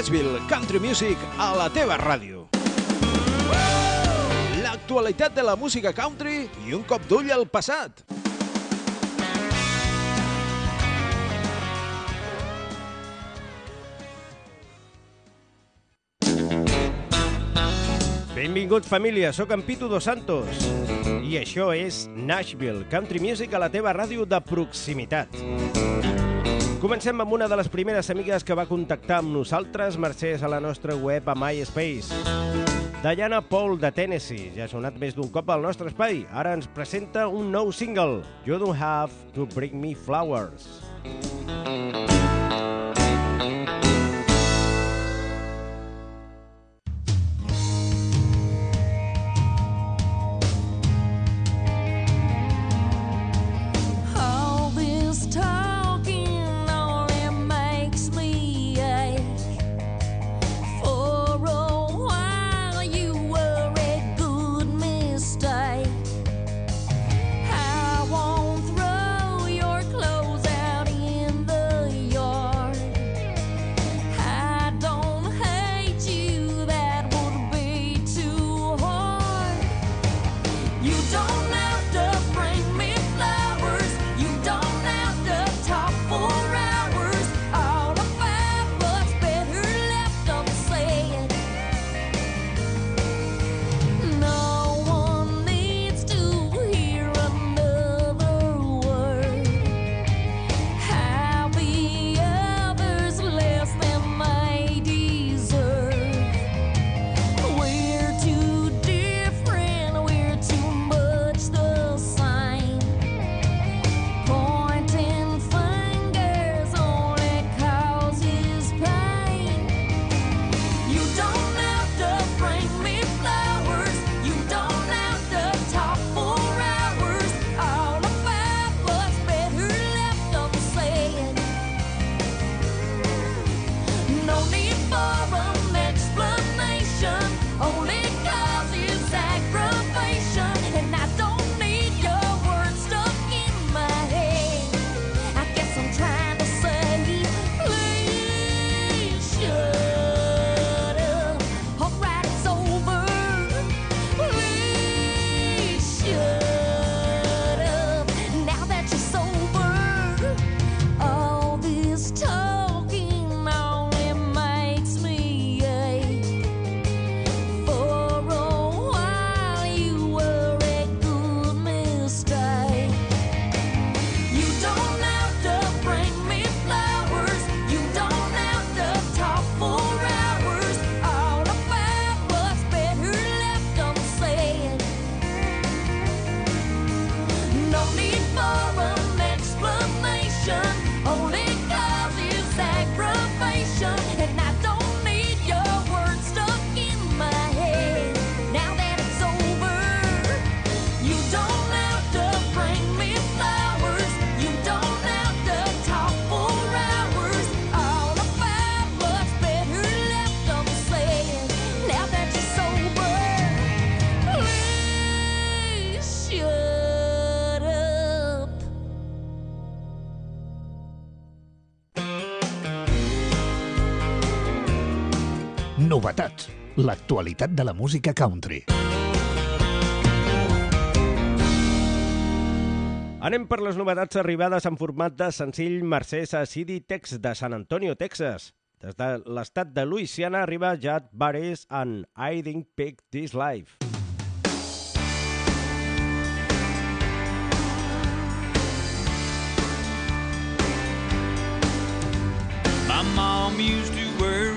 Nashville Country Music a la teva ràdio. L'actualitat de la música country i un cop d'ull al passat. Benvinguts, família. Sóc en Pitu Dos Santos. I això és Nashville, Country Music a la teva ràdio de proximitat. Comencem amb una de les primeres amigues que va contactar amb nosaltres mercès a la nostra web a MySpace. Diana Paul de Tennessee, ja ha sonat més d'un cop al nostre espai. Ara ens presenta un nou single, You Don't Have to Bring Me Flowers. All L'actualitat de la música country. Anem per les novetats arribades en format de senzill mercès a CD Tex de San Antonio, Texas. Des de l'estat de Louisiana arriba Jad Bares and I Didn't Pick This Life. My mom used to worry when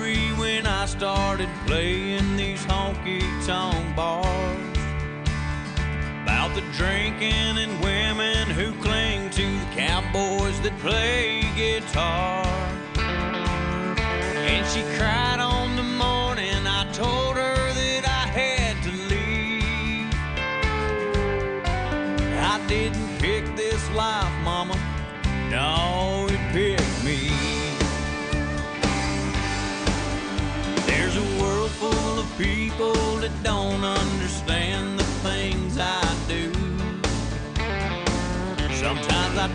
I started playing these honky tonk bars about the drinking and women who cling to the cowboys that play guitar. And she cried on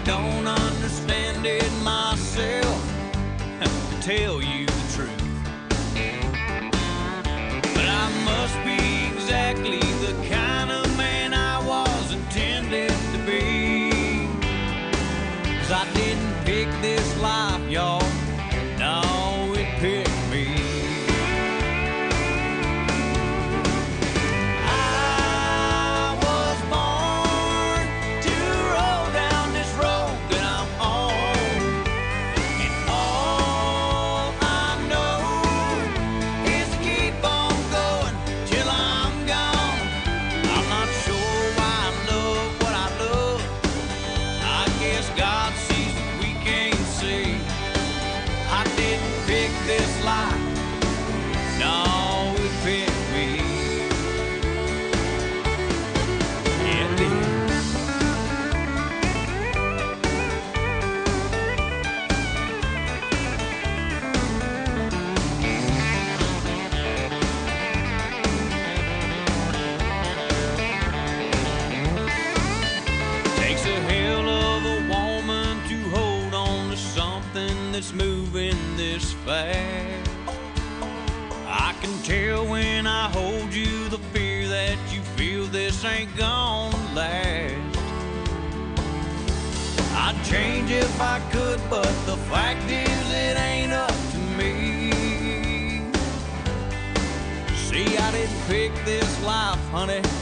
don't understand it myself, to tell you life, honey.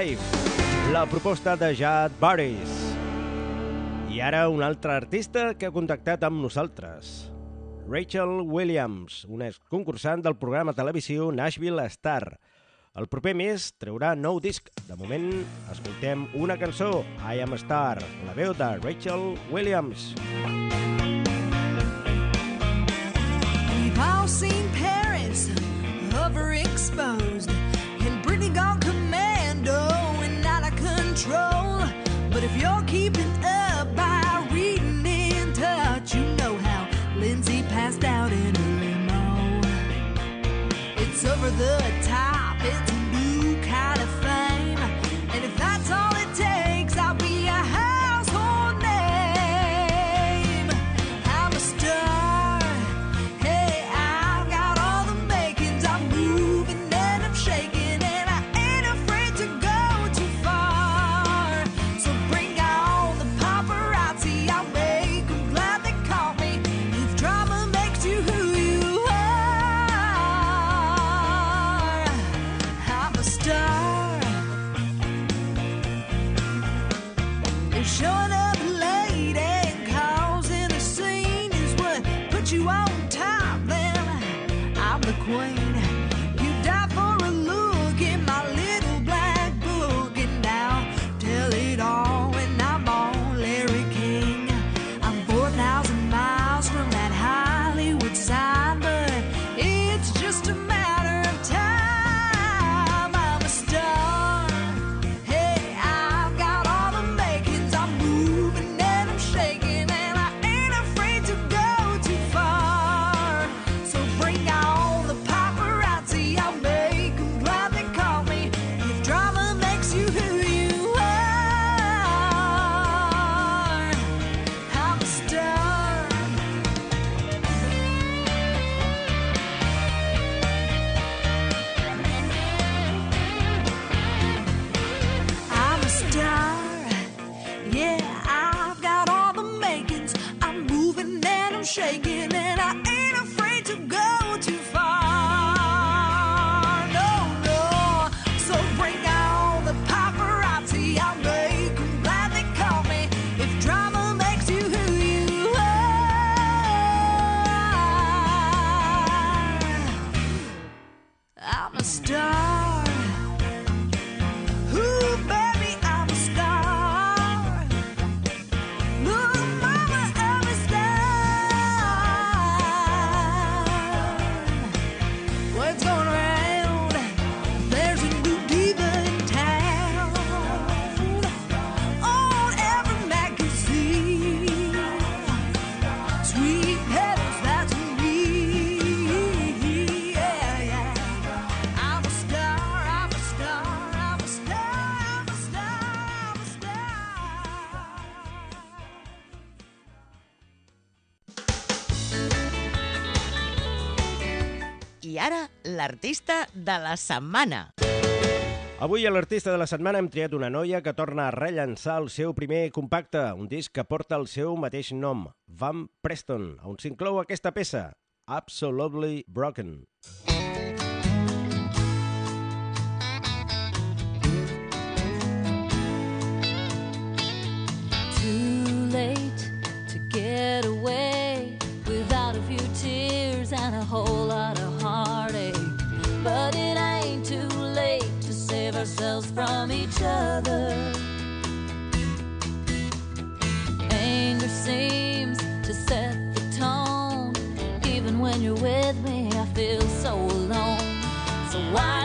Life, la proposta de Jad Baris. I ara un altre artista que ha contactat amb nosaltres. Rachel Williams, una concursant del programa televisiu Nashville Star. El proper mes treurà nou disc. De moment, escoltem una cançó, I Am Star, la veu de Rachel Williams. We've all seen parents overexposed and Britney gone l'artista de la setmana. Avui a l'artista de la setmana hem triat una noia que torna a rellançar el seu primer compacte, un disc que porta el seu mateix nom, Van Preston, on s'inclou aquesta peça, Absolutely Broken. Too late to get away without a few tears and a whole lot of. But it ain't too late to save ourselves from each other. Anger seems to set the tone. Even when you're with me, I feel so alone. So why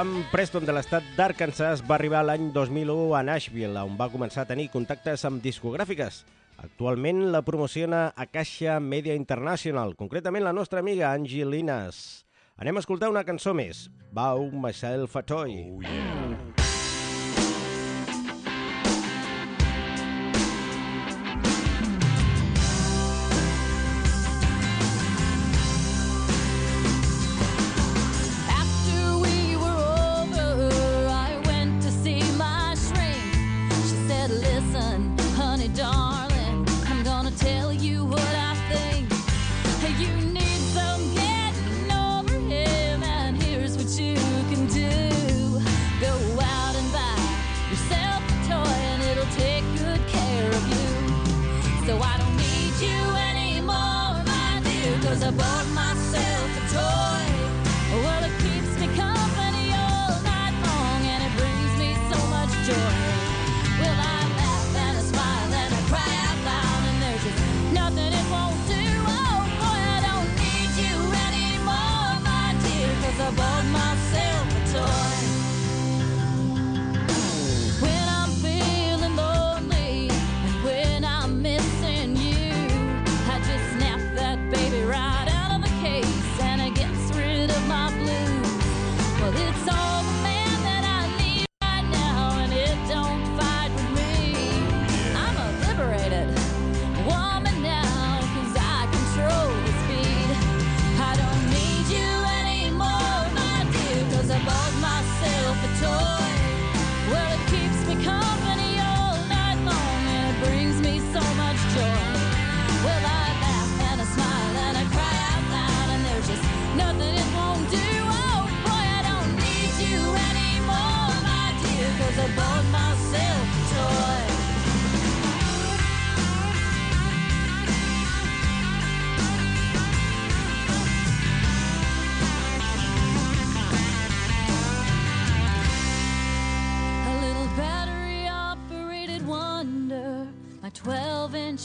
Van Preston de l'estat d'Arkansas va arribar l'any 2001 a Nashville, on va començar a tenir contactes amb discogràfiques. Actualment la promociona Acacia Media International, concretament la nostra amiga Angelinas. Anem a escoltar una cançó més, Bow Myself a Toy. Oh, yeah.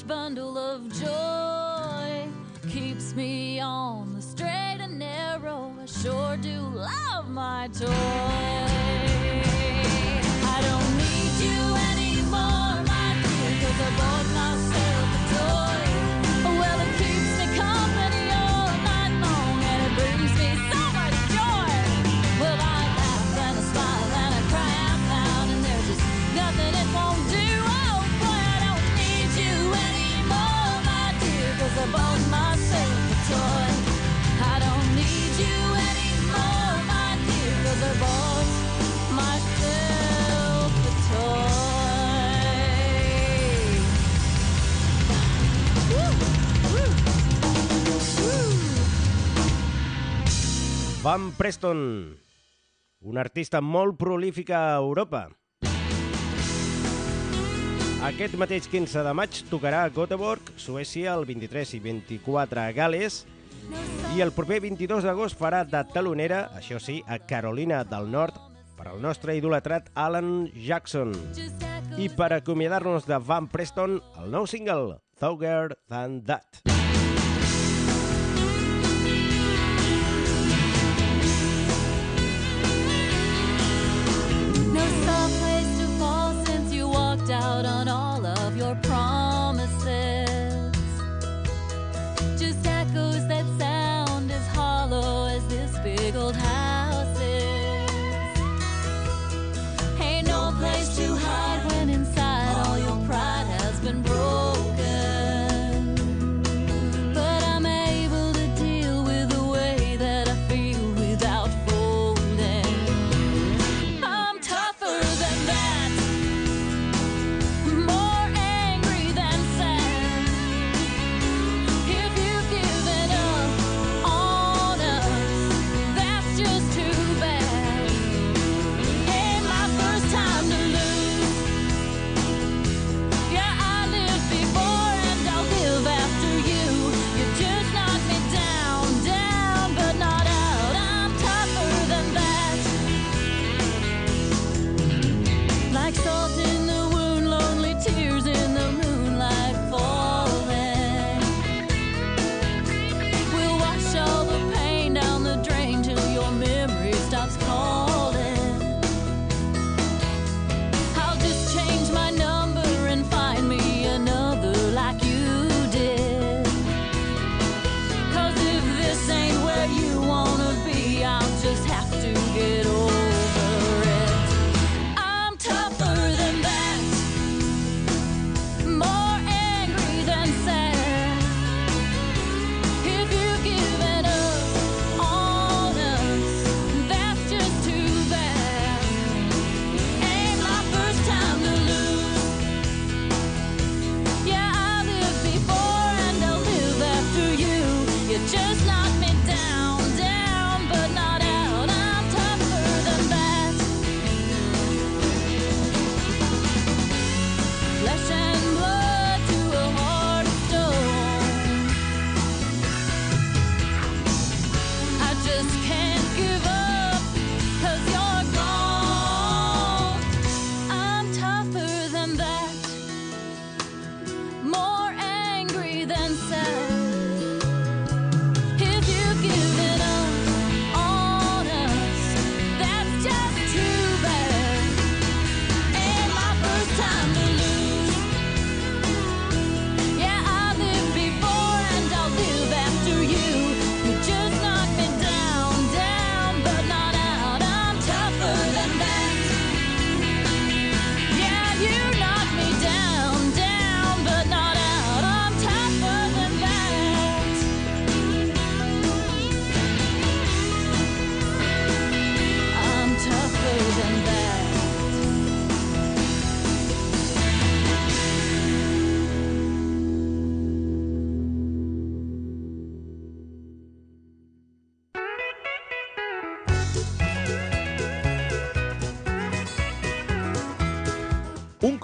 bundle of joy keeps me on the straight and narrow. I sure do love my toy. Van Preston, un artista molt prolífica a Europa. Aquest mateix 15 de maig tocarà a Göteborg, Suècia, el 23 i 24 a Gales, i el proper 22 d'agost farà de talonera, això sí, a Carolina del Nord, per al nostre idolatrat Alan Jackson. I per acomiadar-nos de Van Preston, el nou single, Thouger Than That. Prom.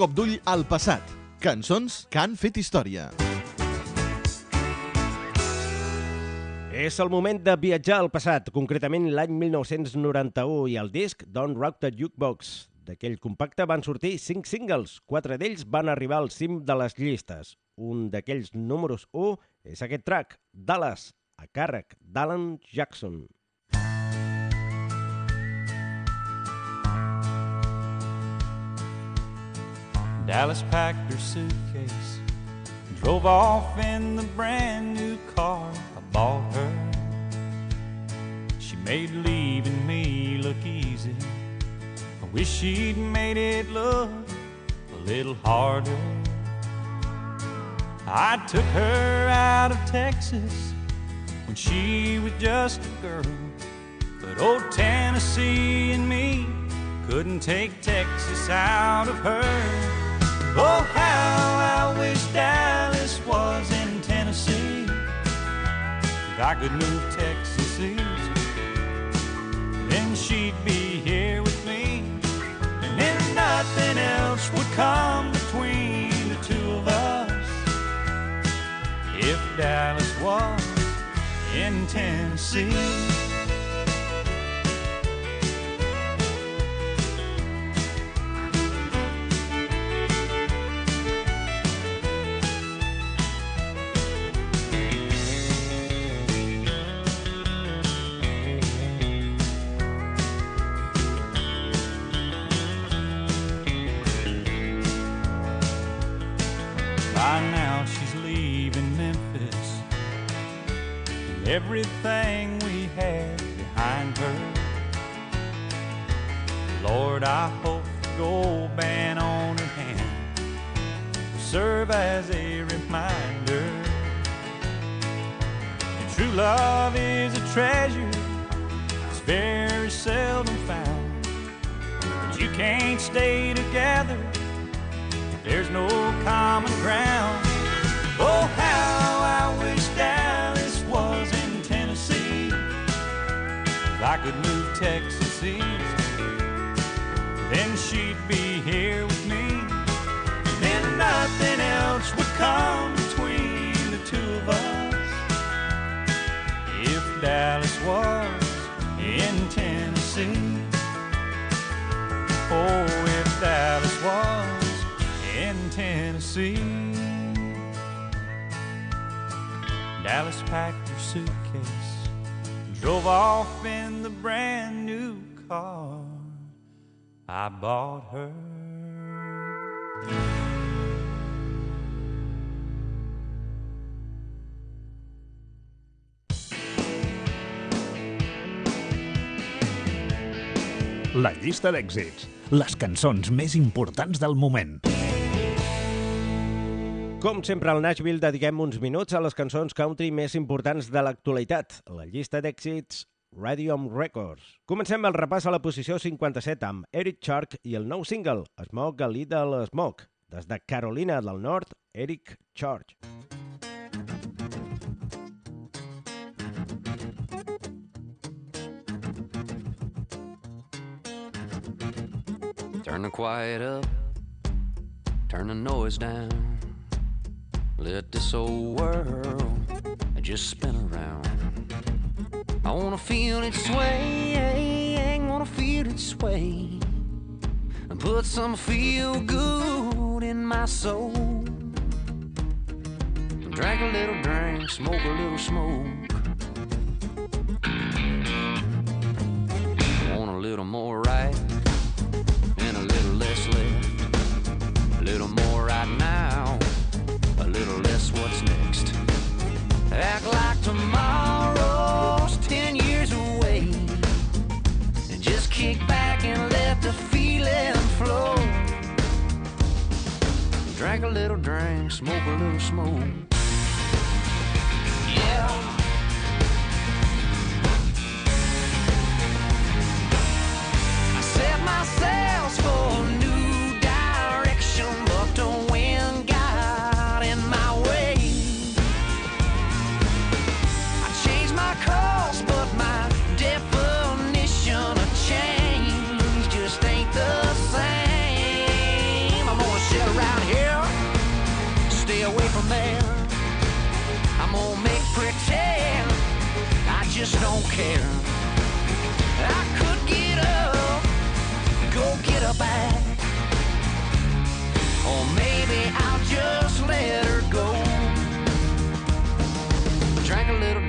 Cop d'ull al passat. Cançons que han fet història. És el moment de viatjar al passat, concretament l'any 1991, i el disc Don't Rock the Jukebox. D'aquell compacte van sortir cinc singles, quatre d'ells van arribar al cim de les llistes. Un d'aquells números 1 és aquest track, Dallas, a càrrec d'Alan Jackson. Dallas packed her suitcase, and drove off in the brand new car I bought her. She made leaving me look easy. I wish she'd made it look a little harder. I took her out of Texas when she was just a girl. But old Tennessee and me couldn't take Texas out of her. Oh, how I wish Dallas was in Tennessee. If I could move Texas east, then she'd be here with me. And then nothing else would come between the two of us. If Dallas was in Tennessee. Everything we had behind her. Lord, I hope the gold band on her hand serve as a reminder. And true love is a treasure that's very seldom found. But you can't stay together there's no common ground. I could move Texas east, then she'd be here with me. Then nothing else would come between the two of us. If Dallas was in Tennessee. Oh, if Dallas was in Tennessee. Dallas packed her suitcase, drove off in the brand new car I bought her. La llista d'èxits. Les cançons més importants del moment. Com sempre al Nashville dediquem uns minuts a les cançons country més importants de l'actualitat. La llista d'èxits Radium Records. Comencem el repàs a la posició 57 amb Eric Chark i el nou single Smoke a Little Smoke. Des de Carolina del Nord, Eric Chark. Turn the quiet up, turn the noise down. Let this old world just spin around. I wanna feel it sway, wanna feel it sway. And put some feel good in my soul. Drink a little drink, smoke a little smoke.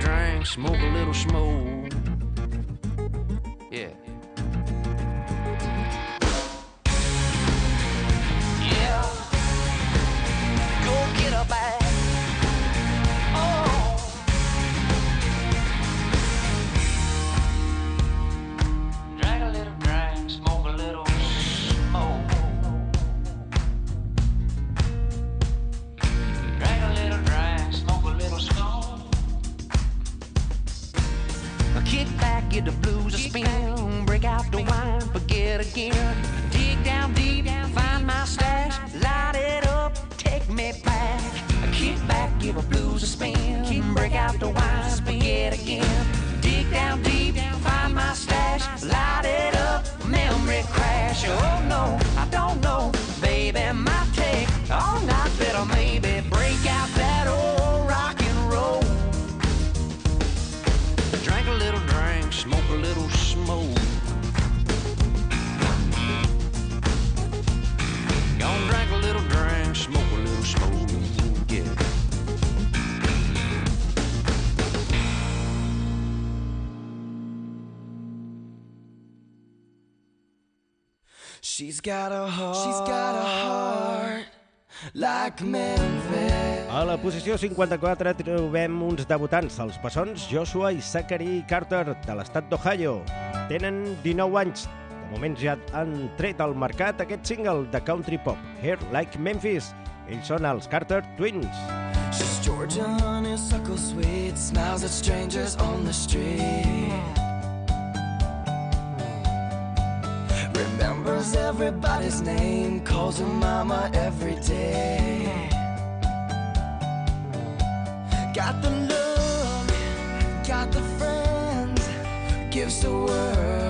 drink, smoke a little smoke. got a heart. She's got a heart. Like Memphis. A la posició 54 trobem uns debutants, els bessons Joshua i Zachary Carter de l'estat d'Ohio. Tenen 19 anys. De moment ja han tret al mercat aquest single de country pop, Hair Like Memphis. Ells són els Carter Twins. She's Georgia honeysuckle sweet, smiles at strangers on the street. everybody's name, calls her mama every day. Got the look, got the friends, gives the word.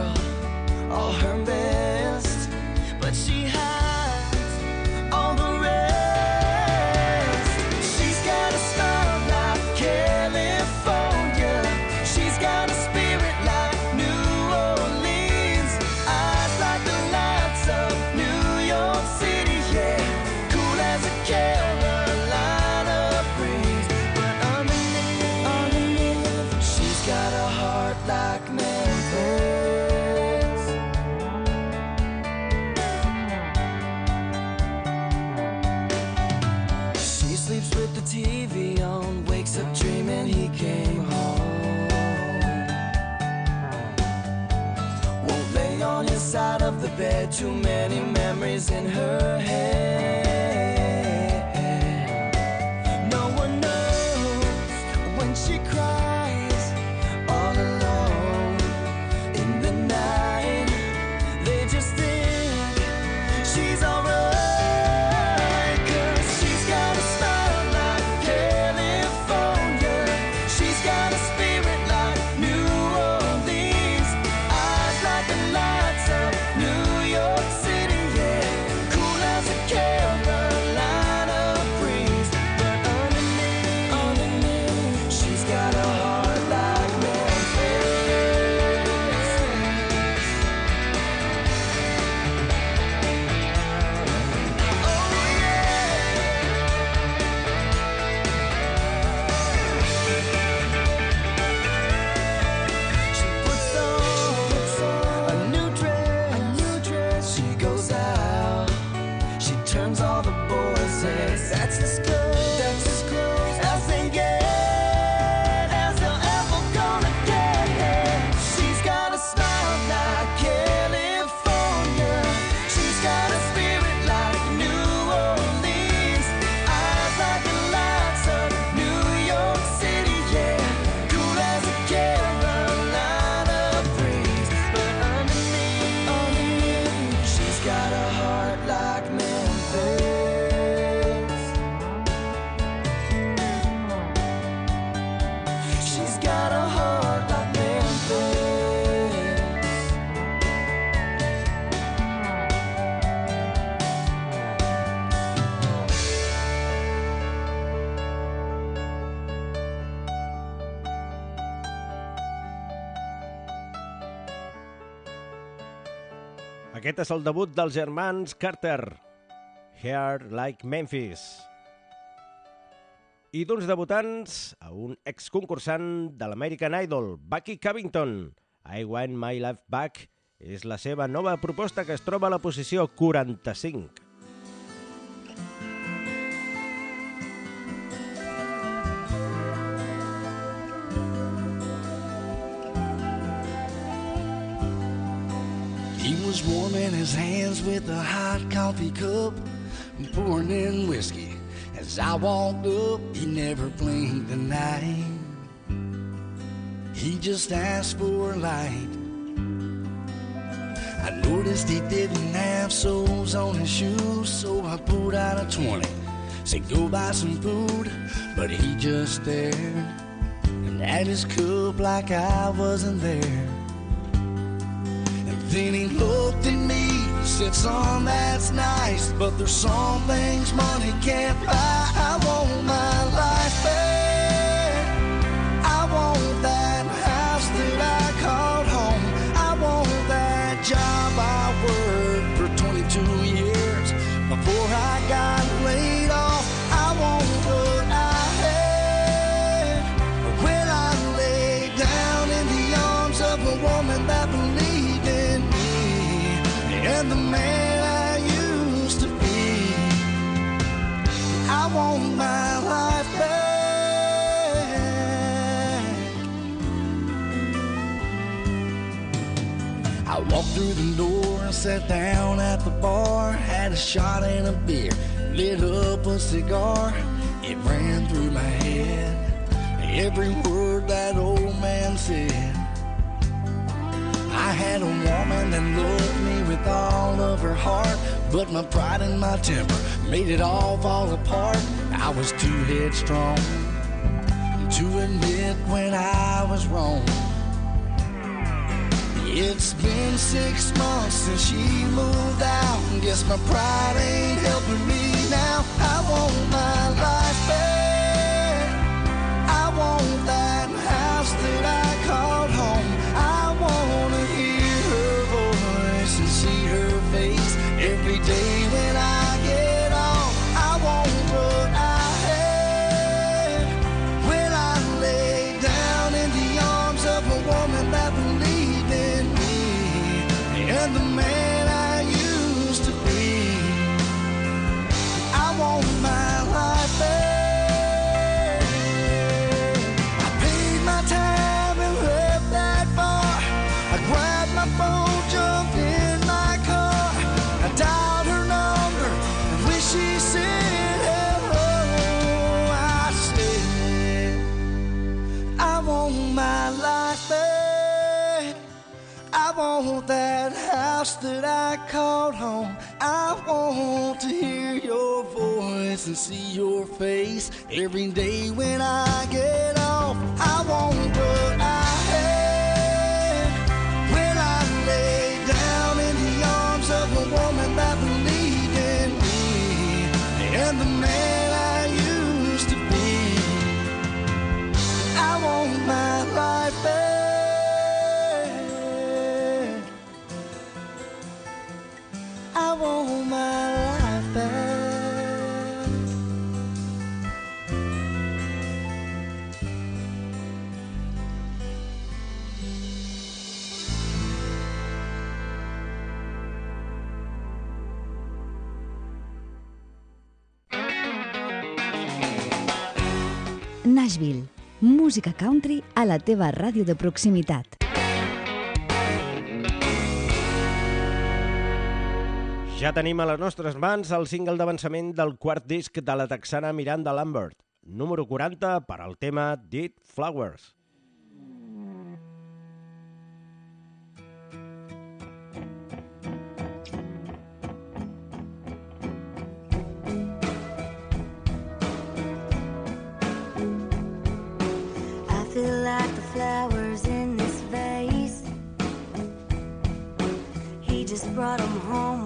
Aquest és el debut dels germans Carter, Here Like Memphis. I d'uns debutants a un exconcursant de l'American Idol, Bucky Covington. I Want My Life Back és la seva nova proposta que es troba a la posició 45. Warming his hands with a hot coffee cup and pouring in whiskey. As I walked up, he never blinked an eye. He just asked for a light. I noticed he didn't have soles on his shoes, so I pulled out a 20. Said, go buy some food, but he just stared and at his cup like I wasn't there. Then he looked at me, said, son, that's nice, but there's some things money can't buy. I want my life back. Sat down at the bar, had a shot and a beer, lit up a cigar. It ran through my head, every word that old man said. I had a woman that loved me with all of her heart, but my pride and my temper made it all fall apart. I was too headstrong to admit when I was wrong. It's been six months since she moved out. Guess my pride ain't helping me now. I want my life back. That I called home. I want to hear your voice and see your face every day when I get off. I want what I Nashville. Música country a la teva ràdio de proximitat. Ja tenim a les nostres mans el single d'avançament del quart disc de la texana Miranda Lambert, número 40 per al tema Dead Flowers. Brought them home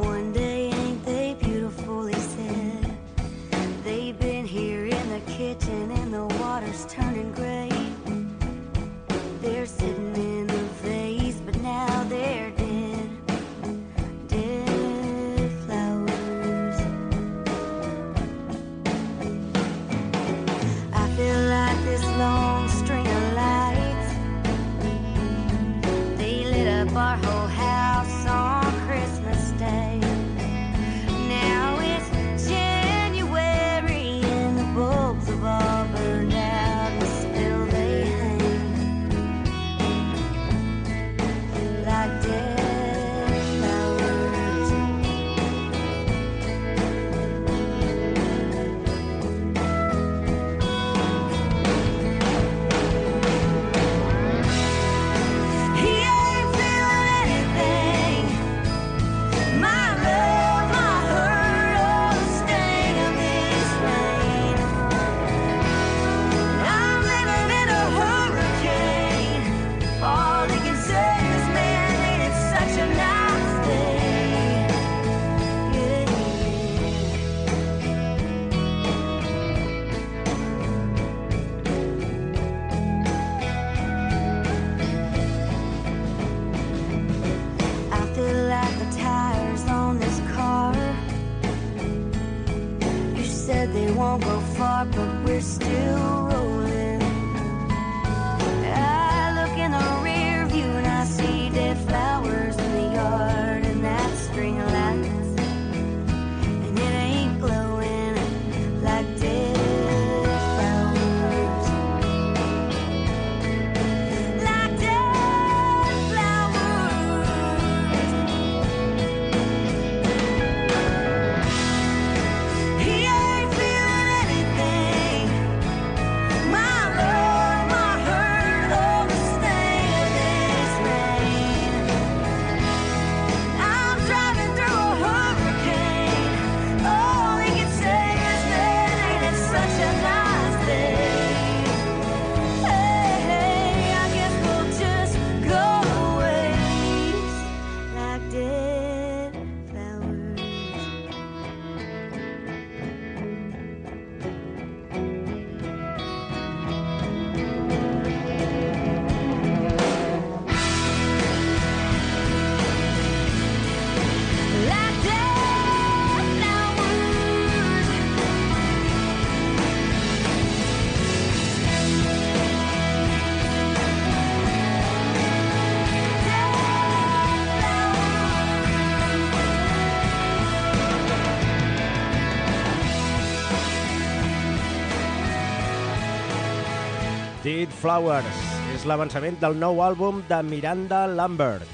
Flowers. És l'avançament del nou àlbum de Miranda Lambert.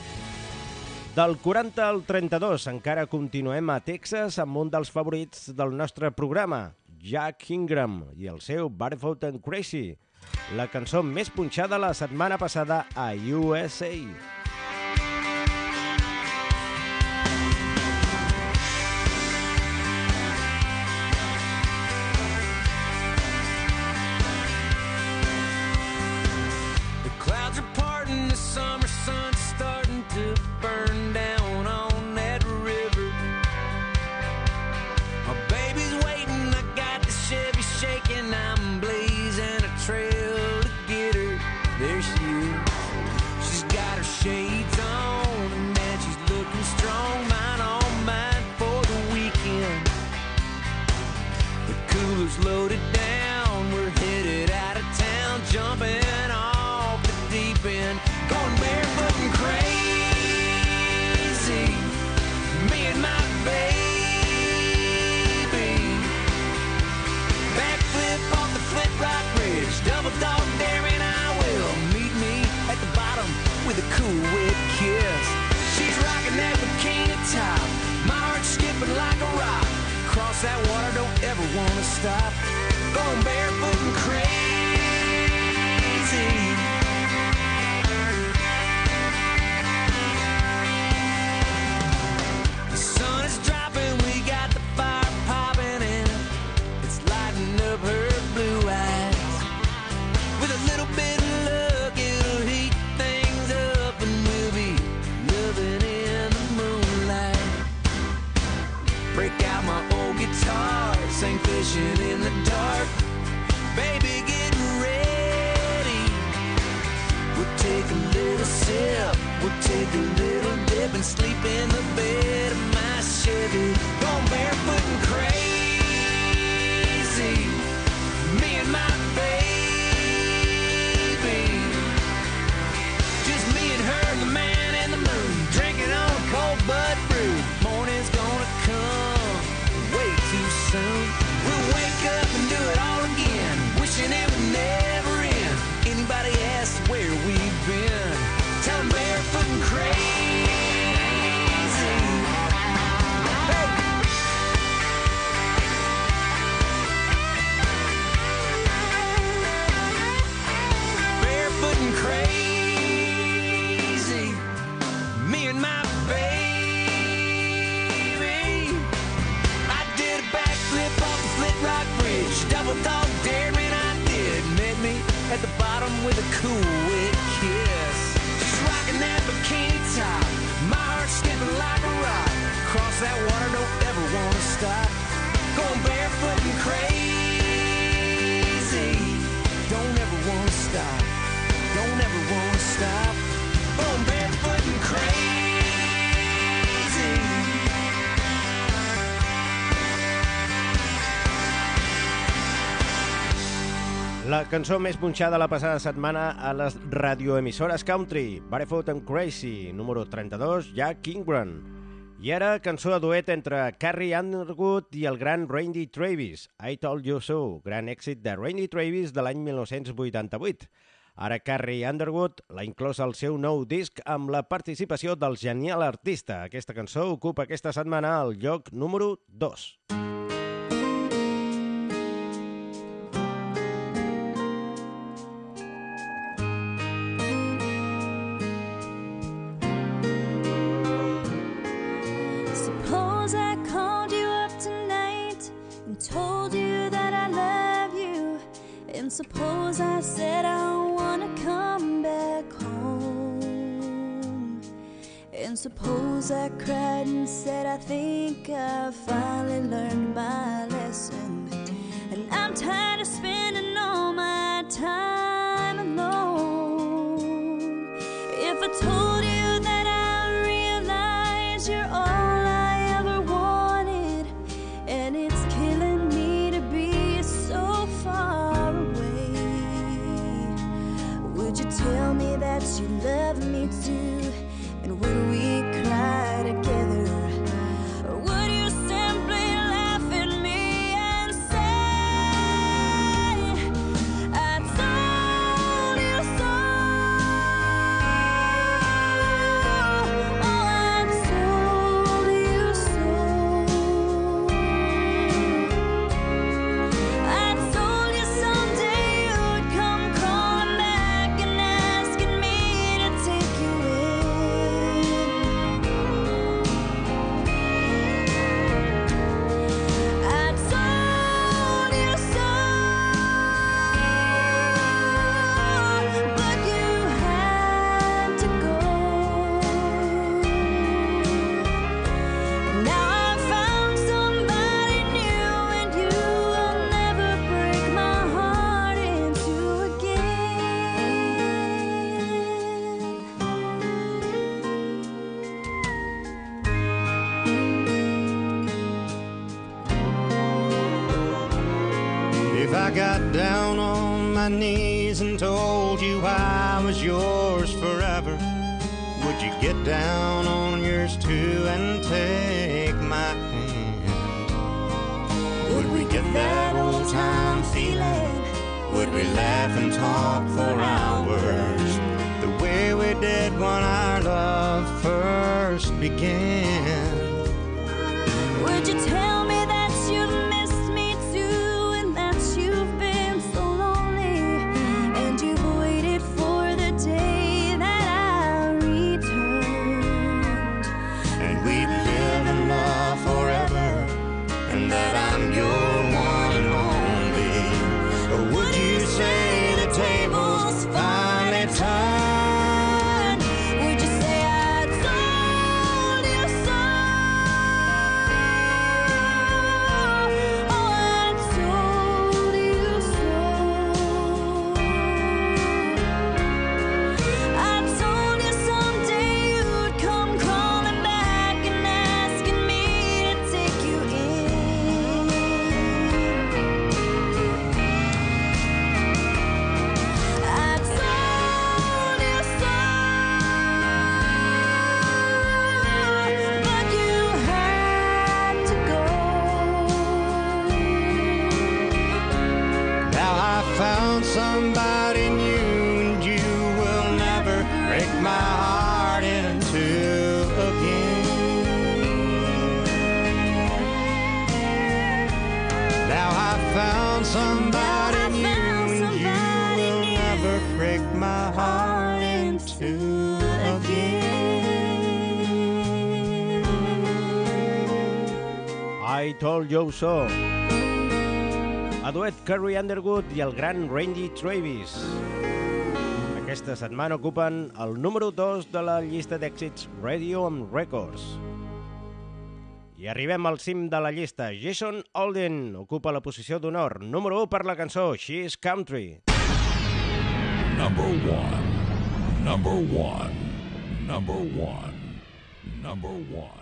Del 40 al 32 encara continuem a Texas amb un dels favorits del nostre programa, Jack Ingram i el seu Barefoot and Crazy, la cançó més punxada la setmana passada a USA. USA. la cançó més punxada la passada setmana a les radioemissores country, Barefoot and Crazy, número 32, Jack Ingram. I ara, cançó de duet entre Carrie Underwood i el gran Randy Travis, I Told You So, gran èxit de Randy Travis de l'any 1988. Ara Carrie Underwood l'ha inclòs al seu nou disc amb la participació del genial artista. Aquesta cançó ocupa aquesta setmana el lloc número 2. Música And suppose I said I wanna come back home. And suppose I cried and said I think I finally learned knees and told you I was yours forever, would you get down on yours too and take my hand? Would we get that old time feeling? Would we laugh and talk for hours the way we did when our love first began? I Told You So. A duet Curry Underwood i el gran Randy Travis. Aquesta setmana ocupen el número 2 de la llista d'èxits Radio and Records. I arribem al cim de la llista. Jason Alden ocupa la posició d'honor, número 1 per la cançó She's Country. Number 1, number 1, number 1, number 1.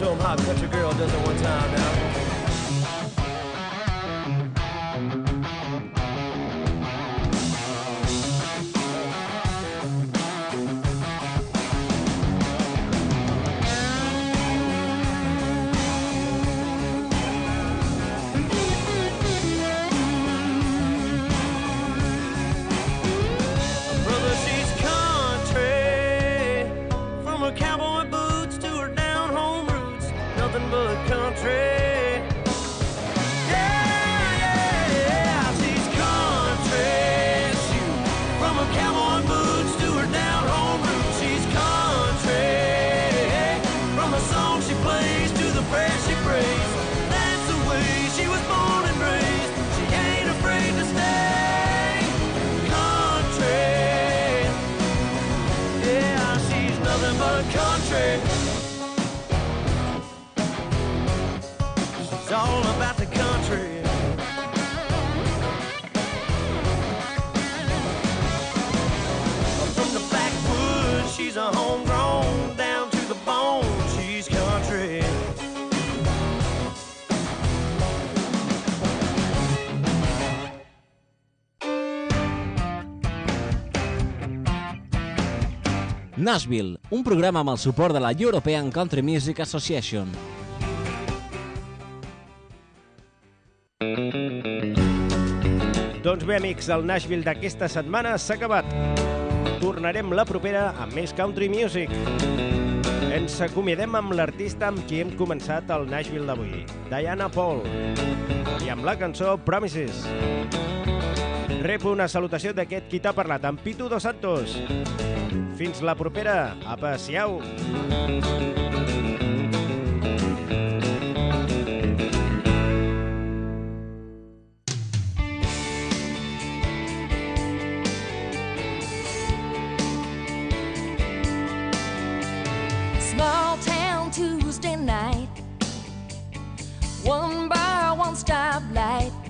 show 'em how country girl does it one time now. Nashville, un programa amb el suport de la European Country Music Association. Doncs bé, amics, el Nashville d'aquesta setmana s'ha acabat. Tornarem la propera amb més country music. Ens acomiadem amb l'artista amb qui hem començat el Nashville d'avui, Diana Paul, i amb la cançó Promises. Rep una salutació d'aquest qui t'ha parlat, en Pitu Dos Santos. Fins la propera. Apa, siau! Small town Tuesday night. One bar, one stoplight.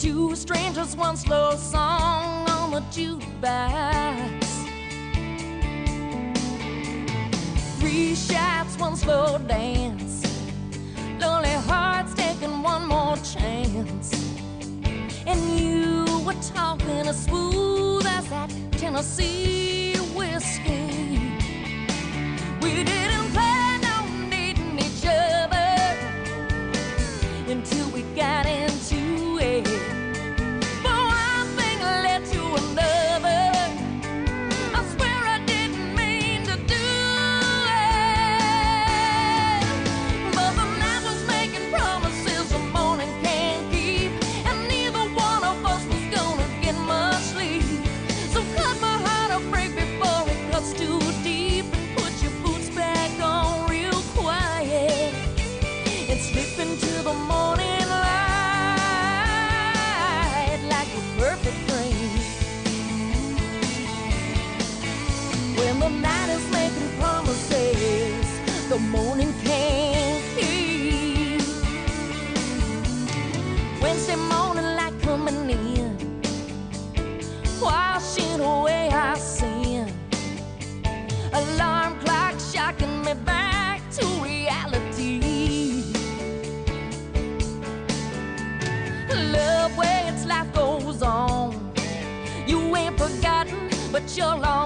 Two strangers, one slow song on the jukebox. Three shots, one slow dance. Lonely hearts taking one more chance. And you were talking as smooth as that Tennessee whiskey. your long